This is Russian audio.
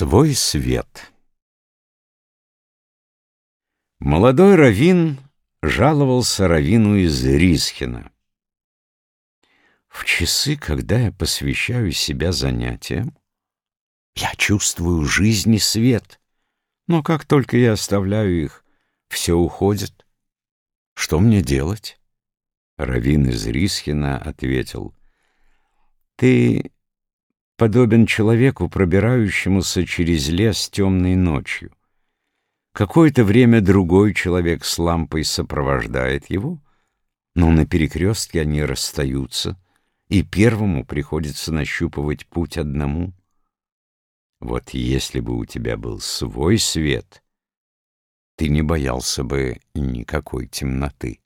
Свой свет Молодой Равин жаловался Равину из Рисхина. В часы, когда я посвящаю себя занятиям, я чувствую жизнь и свет, но как только я оставляю их, все уходит. Что мне делать? Равин из Рисхина ответил, «Ты подобен человеку, пробирающемуся через лес темной ночью. Какое-то время другой человек с лампой сопровождает его, но на перекрестке они расстаются, и первому приходится нащупывать путь одному. Вот если бы у тебя был свой свет, ты не боялся бы никакой темноты.